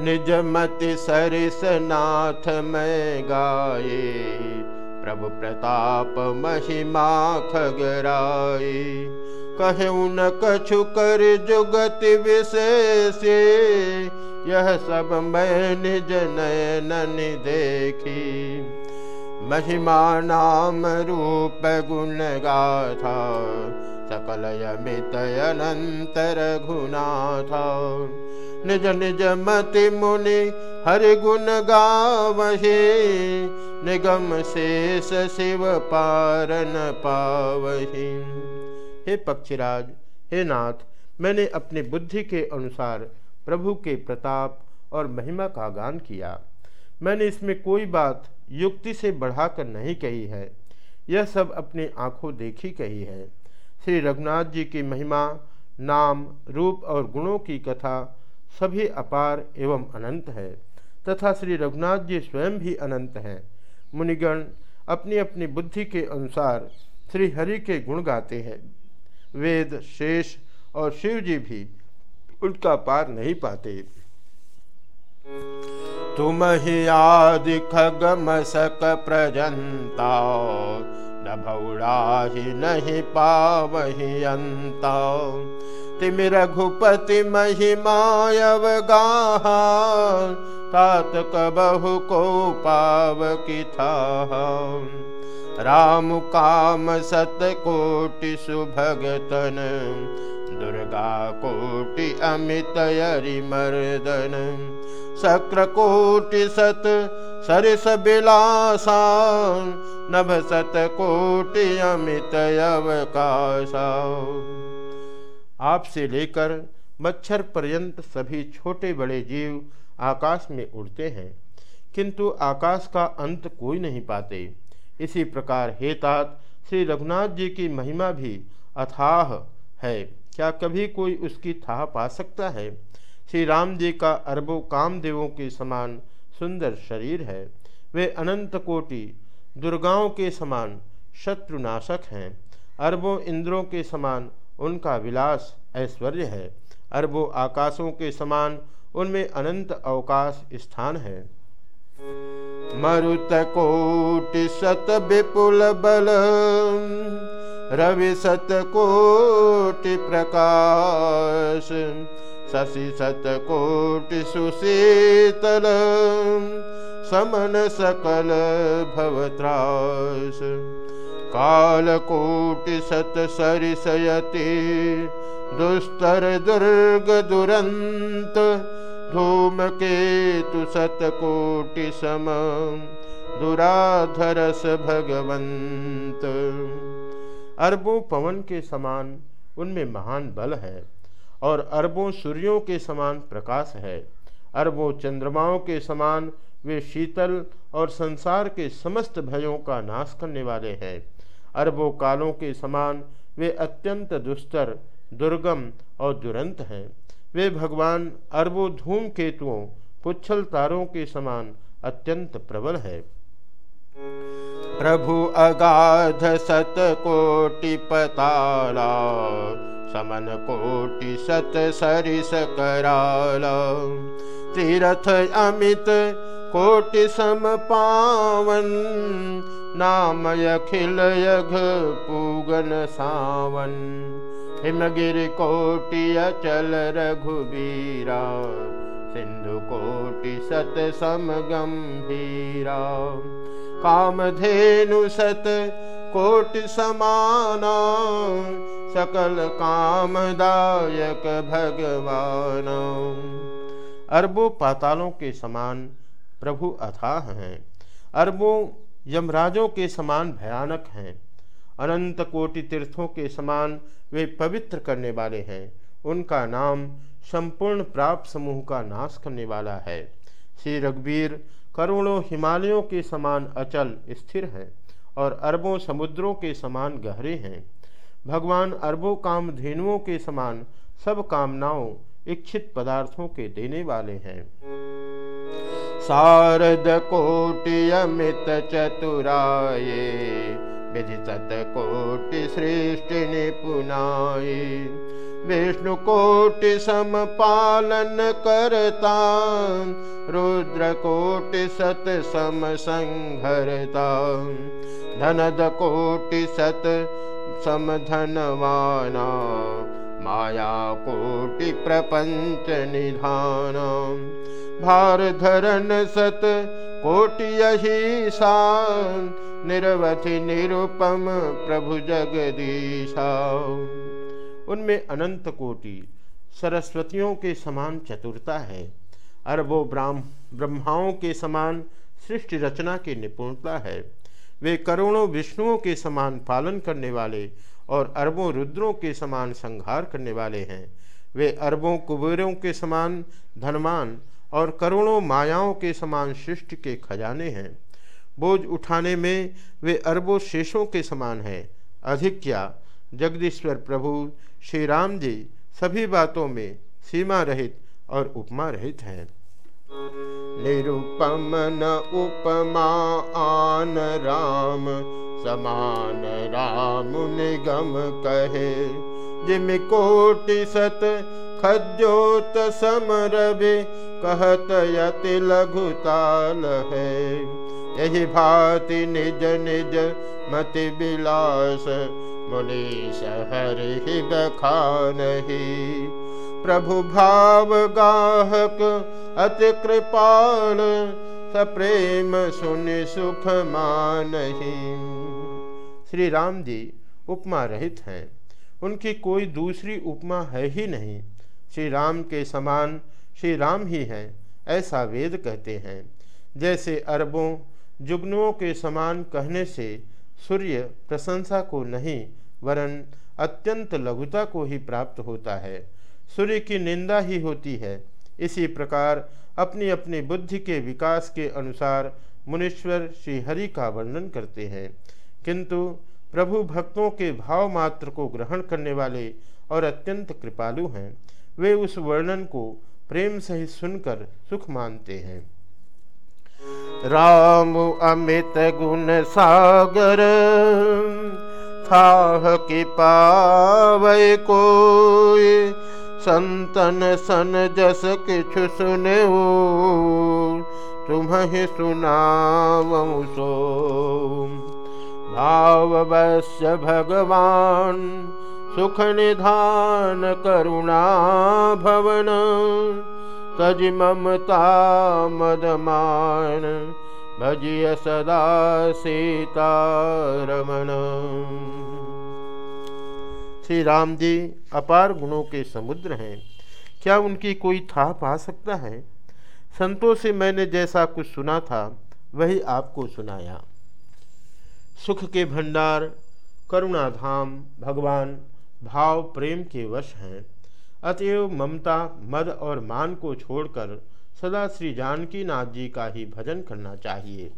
निज मति सरिस नाथ में गाये प्रभु प्रताप महिमा खगराए कहे उन कछु कर जुगति विशेष यह सब मैं निज नयन देखी। महिमा नाम रूप गुण गाथा सकल यमित अनंतर था निज निज मति मुनि हरि गुण गावहे। निगम शेष शिव पारन पावही। हे पक्षीराज, हे नाथ, मैंने अपनी बुद्धि के अनुसार प्रभु के प्रताप और महिमा का गान किया। मैंने इसमें कोई बात युक्ति से बढ़ाकर नहीं कही है। यह सब अपनी आँखों देखी कही है। श्री रघुनाथ जी की महिमा, नाम, रूप और गुणों की कथा सभी अपार एवं अनंत है, तथा श्री रघुनाथ जी स्वयं भी अनंत हैं। मुनिगण अपनी अपनी बुद्धि के अनुसार श्री हरि के गुण गाते हैं। वेद, शेष और शिव जी भी उनका पार नहीं पाते। तुम ही आदि खग मसक प्रजंता भौड़ाही नहीं पावही अंत तिम रघुपति महिमायव गाहा तात कबहु को पाव की था राम काम सत कोटि सुभगतन दुर्गा कोटि अमित यरि मर्दन। शक्र कोटि सत सरस बिलासा नभ सत कोटि अमित अवकाशा आपसे लेकर मच्छर पर्यंत सभी छोटे बड़े जीव आकाश में उड़ते हैं, किंतु आकाश का अंत कोई नहीं पाते। इसी प्रकार हे तात श्री रघुनाथ जी की महिमा भी अथाह है। क्या कभी कोई उसकी थाह पा सकता है? श्री राम जी का अरबों कामदेवों के समान सुंदर शरीर है। वे अनंत कोटि दुर्गाओं के समान शत्रुनाशक हैं। अरबों इंद्रों के समान उनका विलास ऐश्वर्य है अरबों आकाशों के समान उनमें अनंत अवकाश स्थान है। मरुत कोटि सत विपुल बल, रवि सत कोटि प्रकाश, शशि सत कोटि सुशीतल, समन सकल भवत्रास कालकोटि सत सरिसयति दुस्तर दुर्ग दुरंत धूम केतु सतकोटि सम दुराधरस भगवंत अरबों पवन के समान उनमें महान बल है और अरबों सूर्यों के समान प्रकाश है। अरबों चंद्रमाओं के समान वे शीतल और संसार के समस्त भयों का नाश करने वाले हैं। अरबों कालों के समान वे अत्यंत दुस्तर, दुर्गम और दुरंत हैं। वे भगवान अरबों धूम केतुओं, पुच्छल तारों के समान अत्यंत प्रबल है। प्रभु अगाध सत कोटि पताला, समन कोटि सत सरिस कराला। तीरथ अमित कोटि सम पावन नाम अखिल यघ पूगन सावन, हिमगिर कोटि अचल रघुबीरा, सिंधु कोटि सत सम गंभीरा। कामधेनु सत कोटि समाना, सकल कामदायक भगवान। अरबों पातालों के समान प्रभु अथाह हैं। अरबों यमराजों के समान भयानक हैं। अनंत कोटि तीर्थों के समान वे पवित्र करने वाले हैं। उनका नाम संपूर्ण प्राप्त समूह का नाश करने वाला है। श्री रघुवीर करोड़ों हिमालयों के समान अचल, स्थिर हैं और अरबों समुद्रों के समान गहरे हैं। भगवान अरबों काम धेनुओं के समान सब कामनाओं, इच्छित पदार्थों के देने वाले हैं। शारदकोटियमितचतुराय विधितदकोटिसृष्टिनिपुनाय विष्णुकोटिसमपालन कर्ता रुद्रकोटिसत् सम सङ्घरता माया कोटि प्रपंच निधान भार धरन सत कोटि यही सा निरवधि निरुपम प्रभु जगदीशा। उनमें अनंत कोटि सरस्वतियों के समान चतुरता है अरबों ब्राह्म, ब्रह्माओं के समान सृष्टि रचना की निपुणता है। वे करोड़ों विष्णुओं के समान पालन करने वाले और अरबों रुद्रों के समान संहार करने वाले हैं। वे अरबों कुबेरों के समान धनवान और करोड़ों मायाओं के समान शिष्ट के खजाने हैं। बोझ उठाने में वे अरबों शेषों के समान हैं। अधिक क्या जगदीश्वर प्रभु श्री राम जी, सभी बातों में सीमा रहित और उपमा रहित हैं। निरुपम न उपमा आन राम समान राम निगम कहे। जिम कोटि सत खद्योत समरभि कहत यति लघुताल है। यही भाति निज निज मति विलास मुनीश हरि बखानही प्रभु भाव गाहक अति कृपाल, सप्रेम सुन सुख मानही। श्री राम जी उपमा रहित हैं। उनकी कोई दूसरी उपमा है ही नहीं। श्री राम के समान श्री राम ही हैं, ऐसा वेद कहते हैं। जैसे अरबों जुगनुओं के समान कहने से सूर्य प्रशंसा को नहीं, वरन अत्यंत लघुता को ही प्राप्त होता है। सूर्य की निंदा ही होती है। इसी प्रकार अपनी अपनी बुद्धि के विकास के अनुसार मुनीश्वर श्रीहरि का वर्णन करते हैं। किंतु प्रभु भक्तों के भाव मात्र को ग्रहण करने वाले और अत्यंत कृपालु हैं। वे उस वर्णन को प्रेम सहित सुनकर सुख मानते हैं। राम अमित गुण सागर था कि पावे कोई। संतन सन जस किछु सुने तुम्हें सुनावं सो। भाववश्य भगवान सुख निधान करुणा भवन, तज ममता मदमान भजिय सदा सीता रमन। श्री राम जी अपार गुणों के समुद्र हैं। क्या उनकी कोई था पा सकता है? संतों से मैंने जैसा कुछ सुना था, वही आपको सुनाया। सुख के भंडार, करुणाधाम, भगवान, भाव प्रेम के वश हैं। अतएव ममता, मद और मान को छोड़कर सदा श्री जानकी नाथ जी का ही भजन करना चाहिए।